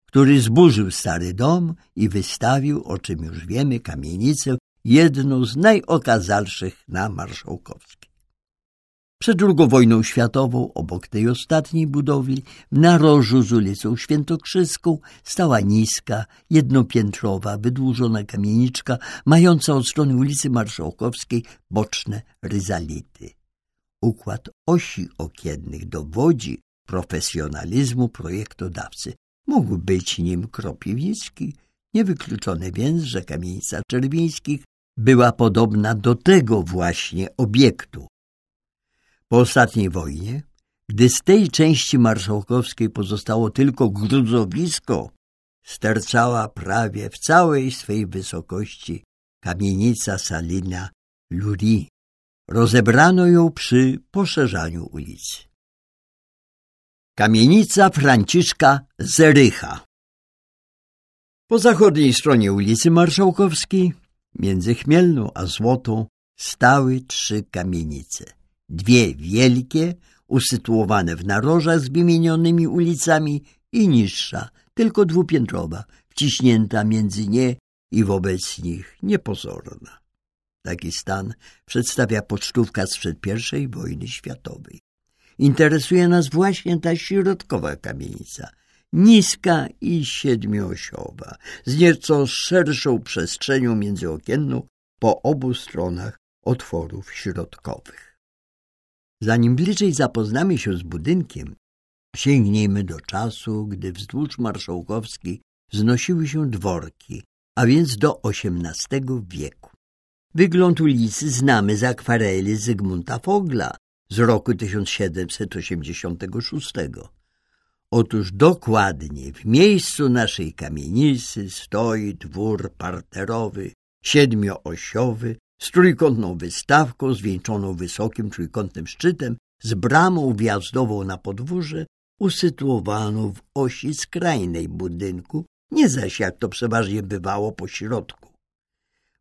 Speaker 1: który zburzył stary dom i wystawił, o czym już wiemy, kamienicę, jedną z najokazalszych na Marszałkowskiej. Przed II wojną światową, obok tej ostatniej budowli, w narożu z ulicą Świętokrzyską, stała niska, jednopiętrowa, wydłużona kamieniczka, mająca od strony ulicy Marszałkowskiej boczne ryzality. Układ osi okiennych dowodzi profesjonalizmu projektodawcy. Mógł być nim Kropiwnicki, niewykluczone więc, że kamienica Czerwińskich była podobna do tego właśnie obiektu. Po ostatniej wojnie, gdy z tej części marszałkowskiej pozostało tylko gruzowisko, sterczała prawie w całej swej wysokości kamienica Salina Luri. Rozebrano ją przy poszerzaniu ulicy. Kamienica Franciszka Zerycha Po zachodniej stronie ulicy Marszałkowskiej, między Chmielną a Złotą, stały trzy kamienice – dwie wielkie, usytuowane w narożach z wymienionymi ulicami i niższa, tylko dwupiętrowa, wciśnięta między nie i wobec nich niepozorna. Taki stan przedstawia pocztówka sprzed I wojny światowej. Interesuje nas właśnie ta środkowa kamienica, niska i siedmioosiowa, z nieco szerszą przestrzenią międzyokienną po obu stronach otworów środkowych. Zanim bliżej zapoznamy się z budynkiem, sięgnijmy do czasu, gdy wzdłuż Marszałkowskiej znosiły się dworki, a więc do XVIII wieku. Wygląd ulicy znamy z akwareli Zygmunta Fogla z roku 1786. Otóż dokładnie w miejscu naszej kamienicy stoi dwór parterowy, siedmioosiowy, z trójkątną wystawką zwieńczoną wysokim trójkątnym szczytem, z bramą wjazdową na podwórze, usytuowaną w osi skrajnej budynku, nie zaś jak to przeważnie bywało po środku.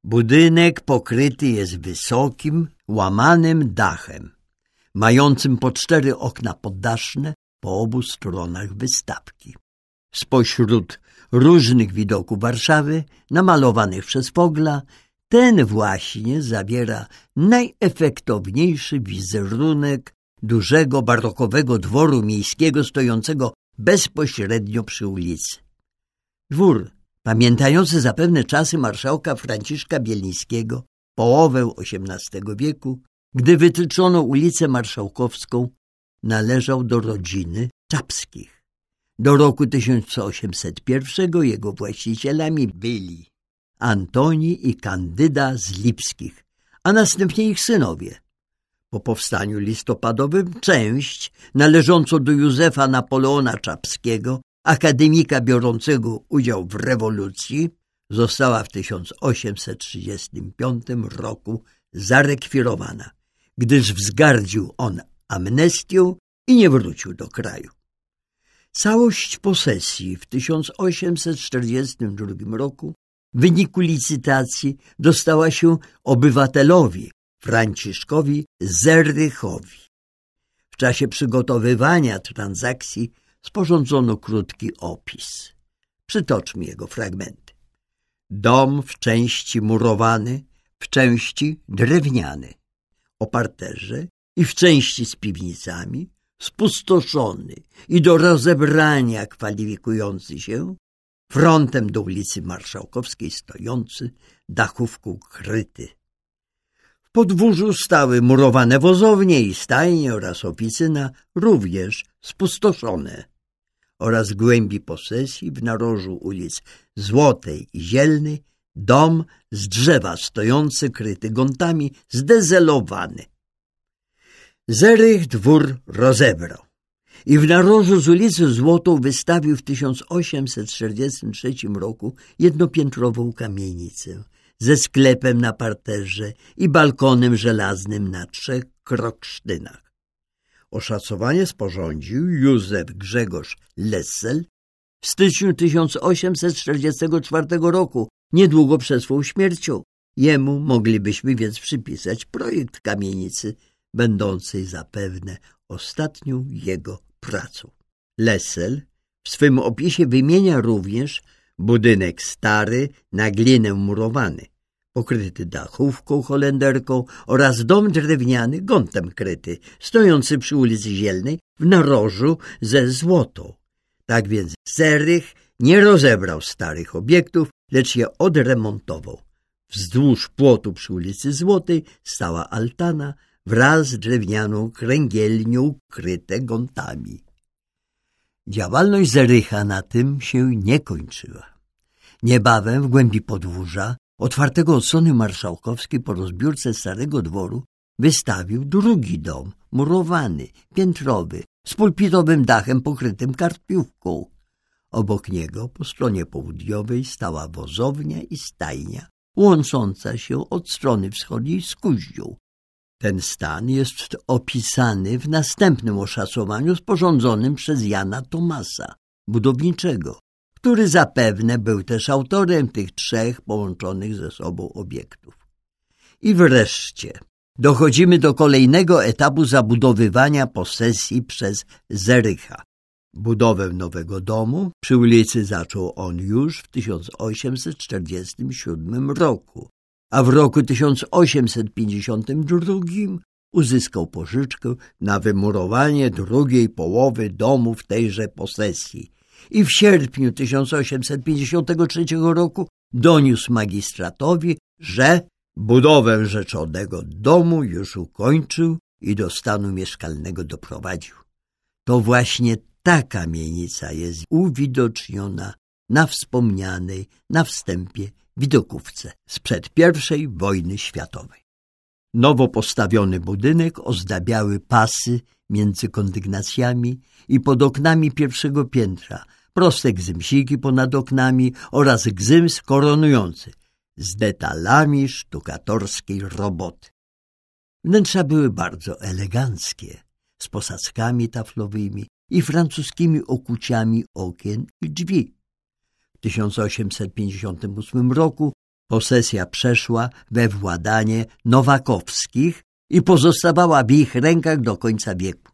Speaker 1: Budynek pokryty jest wysokim, łamanym dachem, mającym po cztery okna poddaszne po obu stronach wystawki. Spośród różnych widoków Warszawy, namalowanych przez Fogla, ten właśnie zawiera najefektowniejszy wizerunek dużego barokowego dworu miejskiego stojącego bezpośrednio przy ulicy. Dwór, pamiętający zapewne czasy marszałka Franciszka Bielińskiego, połowę XVIII wieku, gdy wytyczono ulicę Marszałkowską, należał do rodziny Czapskich. Do roku 1801 jego właścicielami byli Antoni i Kandyda z Lipskich, a następnie ich synowie. Po powstaniu listopadowym część należącą do Józefa Napoleona Czapskiego, akademika biorącego udział w rewolucji, została w 1835 roku zarekwirowana. gdyż wzgardził on amnestią i nie wrócił do kraju. Całość posesji w 1842 roku w wyniku licytacji dostała się obywatelowi Franciszkowi Zerrychowi. W czasie przygotowywania transakcji sporządzono krótki opis. Przytoczmy jego fragmenty. Dom w części murowany, w części drewniany, o parterze i w części z piwnicami, spustoszony i do rozebrania kwalifikujący się, frontem do ulicy Marszałkowskiej stojący, dachówką kryty. W podwórzu stały murowane wozownie i stajnie oraz oficyna, również spustoszone, oraz głębi posesji w narożu ulic Złotej i Zielnej dom z drzewa stojący kryty gątami, zdezelowany. Zerych dwór rozebrał i w narożu z ulicy Złotą wystawił w 1843 roku jednopiętrową kamienicę ze sklepem na parterze i balkonem żelaznym na trzech kroksztynach. Oszacowanie sporządził Józef Grzegorz Lessel w styczniu 1844 roku, niedługo przed swą śmiercią. Jemu moglibyśmy więc przypisać projekt kamienicy, będącej zapewne ostatnią jego pracą. Lessel w swym opisie wymienia również budynek stary na glinę murowany, pokryty dachówką holenderką oraz dom drewniany gątem kryty, stojący przy ulicy Zielnej w narożu ze złotą. Tak więc Zerych nie rozebrał starych obiektów, lecz je odremontował. Wzdłuż płotu przy ulicy Złotej stała altana wraz z drewnianą kręgielnią kryte gątami. Działalność Zerycha na tym się nie kończyła. Niebawem w głębi podwórza, otwartego od strony marszałkowskiej po rozbiórce Starego Dworu, wystawił drugi dom, murowany, piętrowy, z pulpitowym dachem pokrytym karpiówką. Obok niego, po stronie południowej, stała wozownia i stajnia, łącząca się od strony wschodniej z kuźnią. Ten stan jest opisany w następnym oszacowaniu sporządzonym przez Jana Tomasa, budowniczego, który zapewne był też autorem tych trzech połączonych ze sobą obiektów. I wreszcie dochodzimy do kolejnego etapu zabudowywania posesji przez Zerycha. Budowę nowego domu przy ulicy zaczął on już w 1847 roku, a w roku 1852 uzyskał pożyczkę na wymurowanie drugiej połowy domu w tejże posesji i w sierpniu 1853 roku doniósł magistratowi, że budowę rzeczonego domu już ukończył i do stanu mieszkalnego doprowadził. To właśnie ta kamienica jest uwidoczniona na wspomnianej na wstępie widokówce sprzed I wojny światowej. Nowo postawiony budynek ozdabiały pasy między kondygnacjami i pod oknami pierwszego piętra, proste gzymsiki ponad oknami oraz gzyms koronujący z detalami sztukatorskiej roboty. Wnętrza były bardzo eleganckie, z posadzkami taflowymi i francuskimi okuciami okien i drzwi. 1858 roku posesja przeszła we władanie Nowakowskich i pozostawała w ich rękach do końca wieku.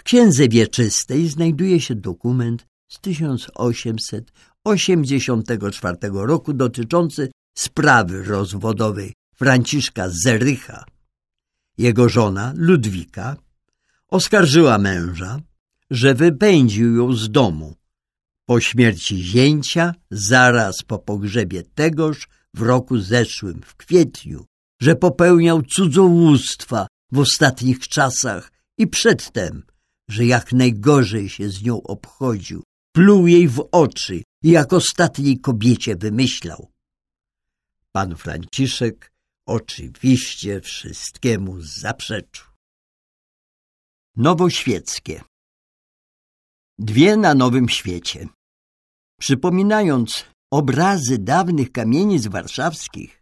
Speaker 1: W księdze wieczystej znajduje się dokument z 1884 roku dotyczący sprawy rozwodowej Franciszka Zerycha. Jego żona Ludwika oskarżyła męża, że wypędził ją z domu po śmierci zięcia, zaraz po pogrzebie tegoż w roku zeszłym, w kwietniu, że popełniał cudzołóstwa w ostatnich czasach i przedtem, że jak najgorzej się z nią obchodził, pluł jej w oczy i jak ostatniej kobiecie wymyślał. Pan Franciszek oczywiście wszystkiemu zaprzeczył. Nowoświeckie Dwie na Nowym Świecie Przypominając obrazy dawnych kamienic warszawskich,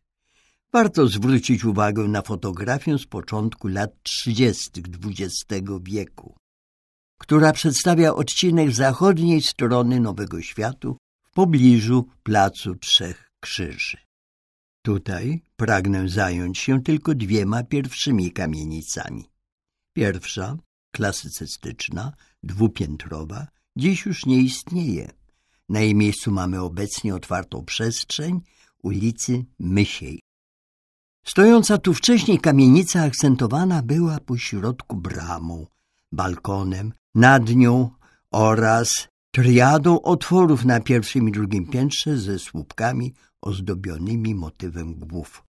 Speaker 1: Warto zwrócić uwagę na fotografię z początku lat 30. XX wieku, która przedstawia odcinek zachodniej strony Nowego Światu w pobliżu Placu Trzech Krzyży. Tutaj pragnę zająć się tylko dwiema pierwszymi kamienicami. Pierwsza, klasycystyczna, dwupiętrowa, dziś już nie istnieje. Na jej miejscu mamy obecnie otwartą przestrzeń ulicy Mysiej. Stojąca tu wcześniej kamienica akcentowana była po środku bramą, balkonem, nad nią oraz triadą otworów na pierwszym i drugim piętrze ze słupkami ozdobionymi motywem głów.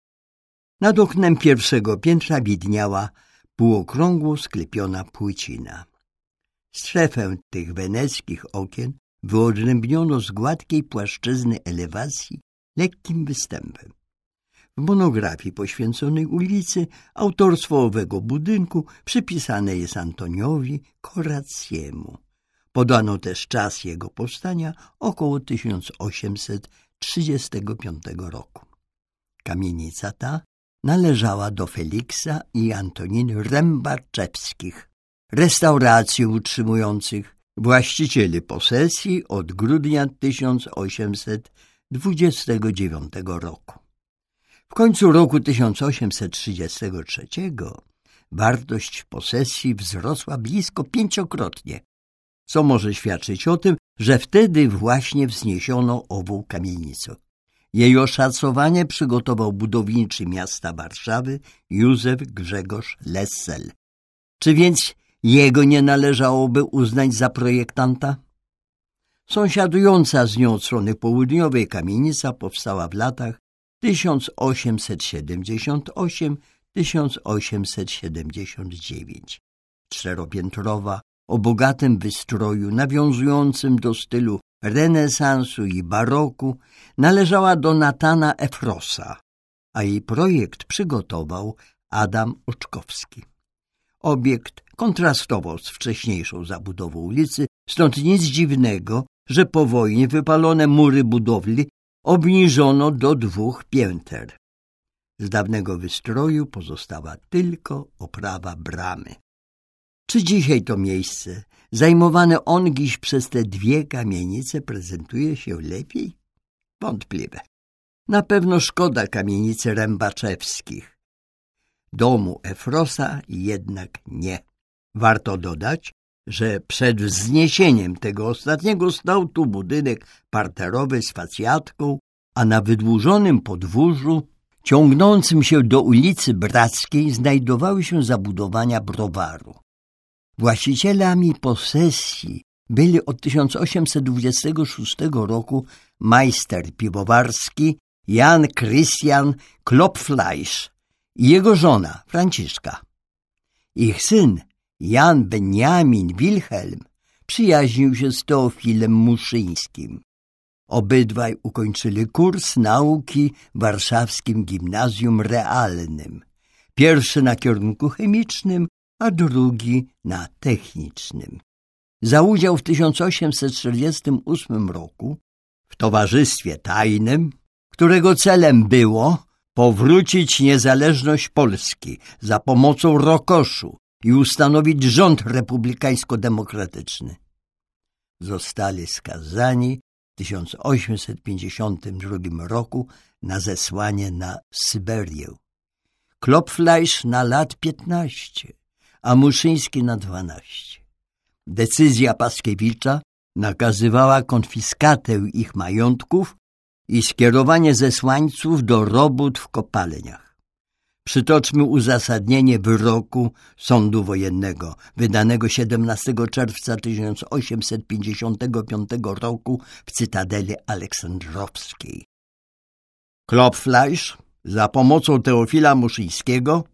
Speaker 1: Nad oknem pierwszego piętra widniała półokrągło sklepiona płycina. Strzefę tych weneckich okien wyodrębniono z gładkiej płaszczyzny elewacji lekkim występem. Monografii poświęconej ulicy autorstwo owego budynku przypisane jest Antoniowi Koracjemu. Podano też czas jego powstania około 1835 roku. Kamienica ta należała do Feliksa i Antoniny Rębaczewskich, restauracji utrzymujących właścicieli posesji od grudnia 1829 roku. W końcu roku 1833 wartość posesji wzrosła blisko pięciokrotnie, co może świadczyć o tym, że wtedy właśnie wzniesiono ową kamienicę. Jej oszacowanie przygotował budowniczy miasta Warszawy Józef Grzegorz Lessel. Czy więc jego nie należałoby uznać za projektanta? Sąsiadująca z nią od strony południowej kamienica powstała w latach 1878-1879. Czteropiętrowa, o bogatym wystroju nawiązującym do stylu renesansu i baroku, należała do Natana Efrosa, a jej projekt przygotował Adam Oczkowski. Obiekt kontrastował z wcześniejszą zabudową ulicy, stąd nic dziwnego, że po wojnie wypalone mury budowli obniżono do dwóch pięter. Z dawnego wystroju pozostała tylko oprawa bramy. Czy dzisiaj to miejsce, zajmowane ongiś przez te dwie kamienice, prezentuje się lepiej? Wątpliwe. Na pewno szkoda kamienicy Rębaczewskich. Domu Efrosa jednak nie. Warto dodać, że przed wzniesieniem tego ostatniego stał tu budynek parterowy z facjatką, a na wydłużonym podwórzu, ciągnącym się do ulicy Brackiej, znajdowały się zabudowania browaru. Właścicielami posesji byli od 1826 roku majster piwowarski Jan Christian Klopfleisch i jego żona Franciszka. Ich syn Jan Beniamin Wilhelm przyjaźnił się z Teofilem Muszyńskim. Obydwaj ukończyli kurs nauki w warszawskim gimnazjum realnym. Pierwszy na kierunku chemicznym, a drugi na technicznym. Za udział w 1848 roku w towarzystwie tajnym, którego celem było powrócić niezależność Polski za pomocą Rokoszu i ustanowić rząd republikańsko-demokratyczny. Zostali skazani w 1852 roku na zesłanie na Syberię. Klopfleisch na lat 15, a Muszyński na 12. Decyzja Paskiewicza nakazywała konfiskatę ich majątków i skierowanie zesłańców do robót w kopalniach. Przytoczmy uzasadnienie wyroku sądu wojennego, wydanego 17 czerwca 1855 roku w Cytadeli Aleksandrowskiej. Klopfleisch za pomocą Teofila Muszyńskiego,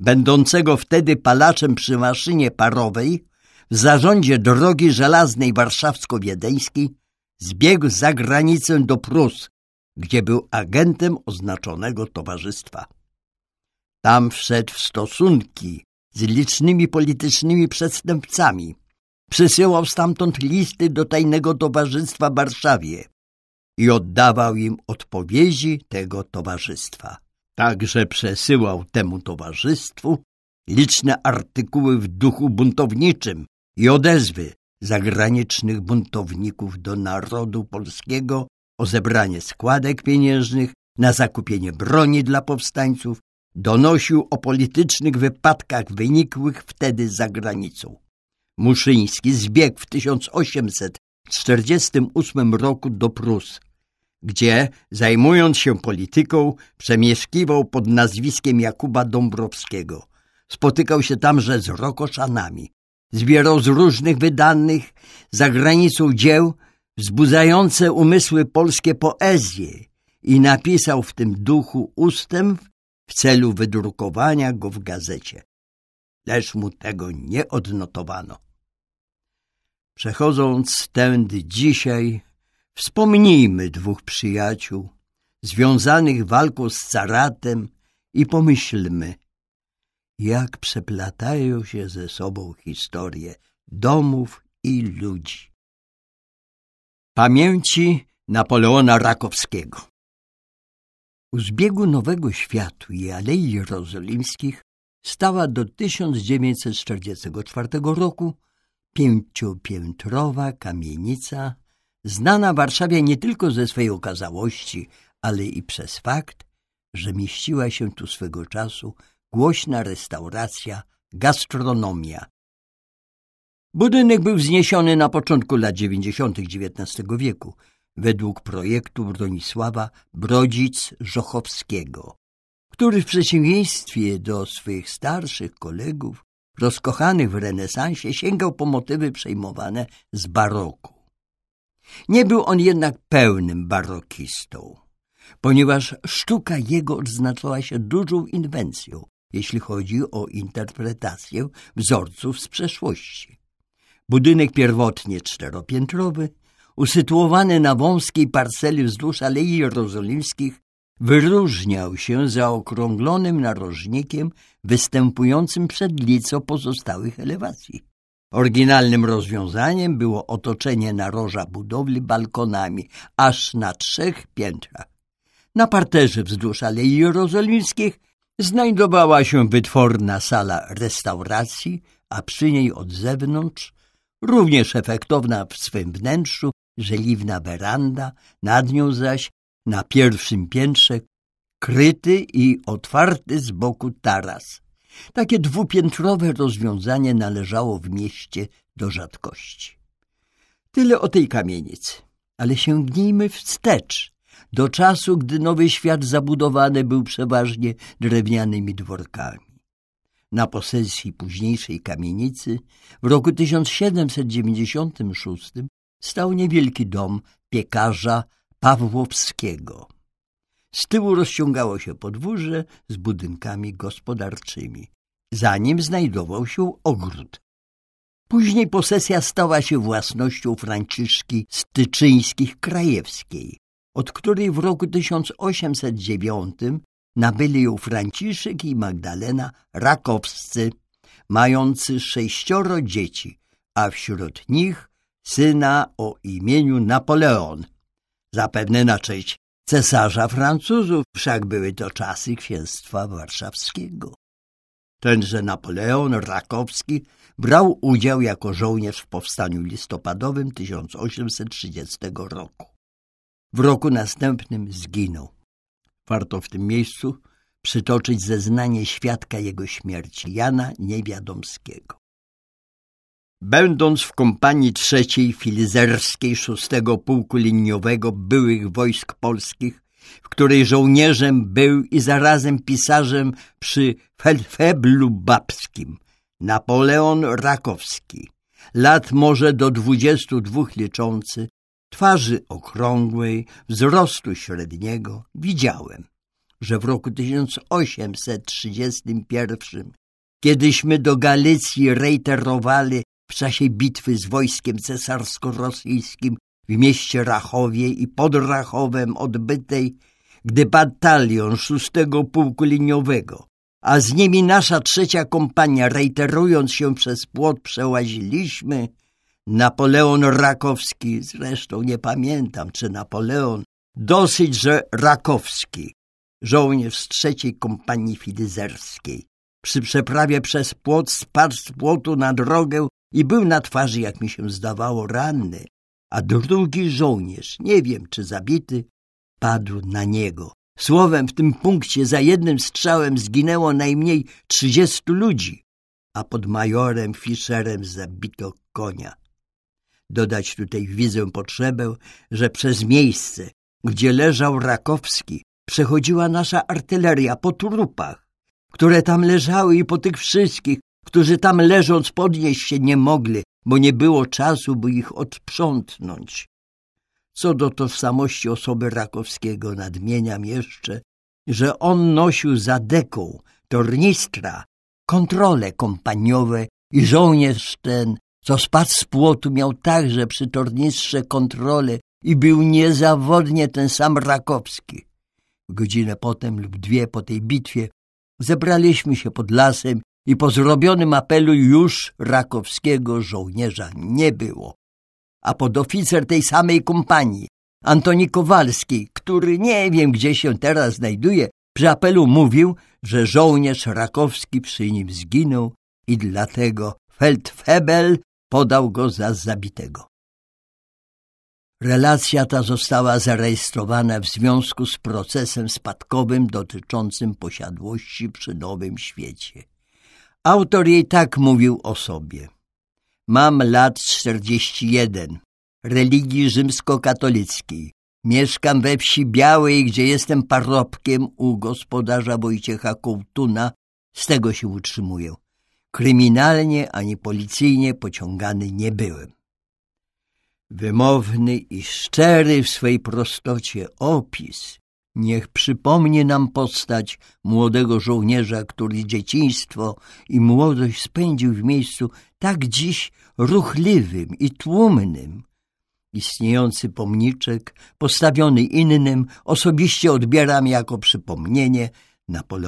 Speaker 1: będącego wtedy palaczem przy maszynie parowej, w zarządzie drogi żelaznej warszawsko-wiedeńskiej, zbiegł za granicę do Prus, gdzie był agentem oznaczonego towarzystwa. Tam wszedł w stosunki z licznymi politycznymi przestępcami. Przysyłał stamtąd listy do tajnego towarzystwa w Warszawie i oddawał im odpowiedzi tego towarzystwa. Także przesyłał temu towarzystwu liczne artykuły w duchu buntowniczym i odezwy zagranicznych buntowników do narodu polskiego o zebranie składek pieniężnych na zakupienie broni dla powstańców, donosił o politycznych wypadkach wynikłych wtedy za granicą. Muszyński zbiegł w 1848 roku do Prus, gdzie, zajmując się polityką, przemieszkiwał pod nazwiskiem Jakuba Dąbrowskiego. Spotykał się tamże z Rokoszanami. Zbierał z różnych wydanych za granicą dzieł wzbudzające umysły polskie poezje i napisał w tym duchu ustęp w celu wydrukowania go w gazecie. Lecz mu tego nie odnotowano. Przechodząc tędy dzisiaj, wspomnijmy dwóch przyjaciół związanych walką z caratem i pomyślmy, jak przeplatają się ze sobą historie domów i ludzi. Pamięci Napoleona Rakowskiego U zbiegu Nowego Światu i Alei Jerozolimskich stała do 1944 roku pięciopiętrowa kamienica, znana Warszawie nie tylko ze swej okazałości, ale i przez fakt, że mieściła się tu swego czasu głośna restauracja, gastronomia. Budynek był wzniesiony na początku lat 90. XIX wieku według projektu Bronisława Brodzic-Żochowskiego, który w przeciwieństwie do swych starszych kolegów rozkochanych w renesansie, sięgał po motywy przejmowane z baroku. Nie był on jednak pełnym barokistą, ponieważ sztuka jego odznaczała się dużą inwencją, jeśli chodzi o interpretację wzorców z przeszłości. Budynek pierwotnie czteropiętrowy, usytuowany na wąskiej parceli wzdłuż Alei Jerozolimskich, wyróżniał się zaokrąglonym narożnikiem występującym przed lico pozostałych elewacji. Oryginalnym rozwiązaniem było otoczenie naroża budowli balkonami aż na trzech piętrach. Na parterze wzdłuż Alei Jerozolimskich znajdowała się wytworna sala restauracji, a przy niej od zewnątrz, również efektowna w swym wnętrzu, żeliwna weranda, nad nią zaś na pierwszym piętrze kryty i otwarty z boku taras. Takie dwupiętrowe rozwiązanie należało w mieście do rzadkości. Tyle o tej kamienicy, ale sięgnijmy wstecz, do czasu, gdy Nowy Świat zabudowany był przeważnie drewnianymi dworkami. Na posesji późniejszej kamienicy w roku 1796 stał niewielki dom piekarza Pawłowskiego. Z tyłu rozciągało się podwórze z budynkami gospodarczymi. Za nim znajdował się ogród. Później posesja stała się własnością Franciszki Styczyńskich-Krajewskiej, od której w roku 1809 nabyli ją Franciszek i Magdalena Rakowscy, mający sześcioro dzieci, a wśród nich syna o imieniu Napoleon, zapewne na cześć cesarza Francuzów, wszak były to czasy księstwa warszawskiego. Tenże Napoleon Rakowski brał udział jako żołnierz w powstaniu listopadowym 1830 roku. W roku następnym zginął. Warto w tym miejscu przytoczyć zeznanie świadka jego śmierci, Jana Niewiadomskiego. Będąc w kompanii trzeciej filizerskiej szóstego pułku liniowego byłych wojsk polskich, w której żołnierzem był i zarazem pisarzem przy Felfeblu Babskim, Napoleon Rakowski, lat może do dwudziestu dwóch liczący, twarzy okrągłej, wzrostu średniego, widziałem, że w roku 1831, kiedyśmy do Galicji rejterowali w czasie bitwy z wojskiem cesarsko-rosyjskim w mieście Rachowie i pod Rachowem odbytej, gdy batalion szóstego pułku liniowego, a z nimi nasza trzecia kompania, rejterując się przez płot przełaziliśmy, Napoleon Rakowski, zresztą nie pamiętam, czy Napoleon, dosyć, że Rakowski, żołnierz z trzeciej kompanii fidyzerskiej. Przy przeprawie przez płot spadł z płotu na drogę i był na twarzy, jak mi się zdawało, ranny, a drugi żołnierz, nie wiem czy zabity, padł na niego. Słowem, w tym punkcie za jednym strzałem zginęło najmniej trzydziestu ludzi, a pod majorem Fischerem zabito konia. Dodać tutaj widzę potrzebę, że przez miejsce, gdzie leżał Rakowski, przechodziła nasza artyleria po trupach, które tam leżały i po tych wszystkich, którzy tam leżąc podnieść się nie mogli, bo nie było czasu, by ich odprzątnąć. Co do tożsamości osoby Rakowskiego nadmieniam jeszcze, że on nosił za deką tornistra kontrole kompaniowe i żołnierz ten, co spadł z płotu, miał także przy tornistrze kontrolę i był niezawodnie ten sam Rakowski. Godzinę potem lub dwie po tej bitwie zebraliśmy się pod lasem i po zrobionym apelu już Rakowskiego żołnierza nie było. A podoficer tej samej kompanii, Antoni Kowalski, który nie wiem gdzie się teraz znajduje, przy apelu mówił, że żołnierz Rakowski przy nim zginął i dlatego Feldfebel podał go za zabitego. Relacja ta została zarejestrowana w związku z procesem spadkowym dotyczącym posiadłości przy Nowym Świecie. Autor jej tak mówił o sobie. Mam lat 41, religii rzymskokatolickiej. Mieszkam we wsi Białej, gdzie jestem parobkiem u gospodarza Wojciecha Kołtuna. Z tego się utrzymuję. Kryminalnie ani policyjnie pociągany nie byłem. Wymowny i szczery w swej prostocie opis niech przypomni nam postać młodego żołnierza, który dzieciństwo i młodość spędził w miejscu tak dziś ruchliwym i tłumnym. Istniejący pomniczek, postawiony innym, osobiście odbieram jako przypomnienie Napoleona.